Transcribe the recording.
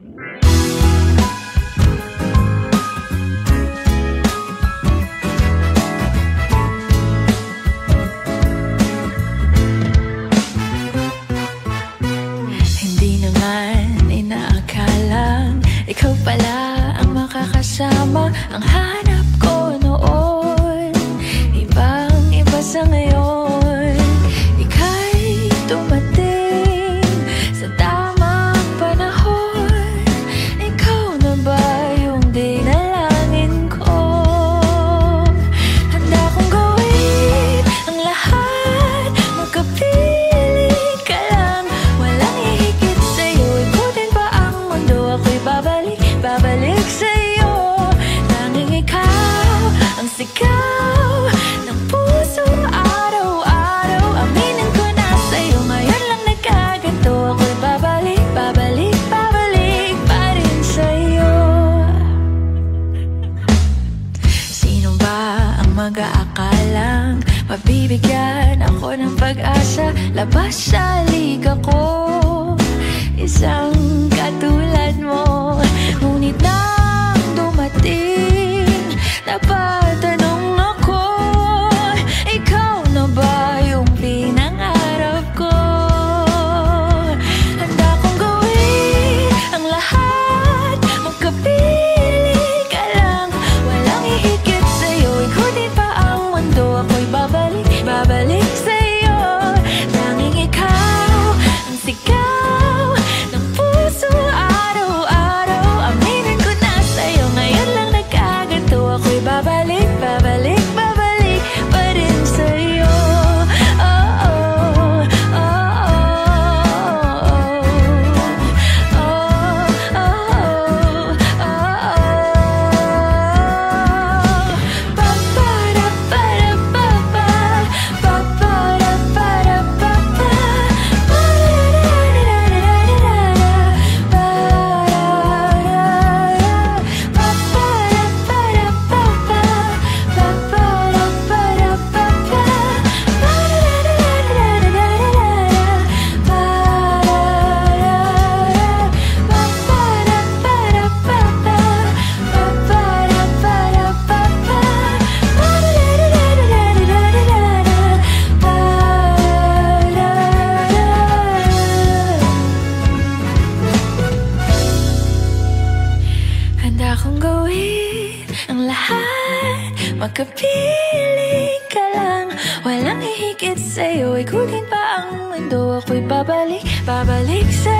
Hindi naman inaakalang Ikaw pala ang makakasama. Ang high mag-aakalang Mabibigyan ako ng pag-asa. Labas sa liga kong gawin ang lahat. Makapiling ka lang. Walang hihigit sa'yo. Ikutin pa ang mundo? Ako'y babalik, babalik sa'yo.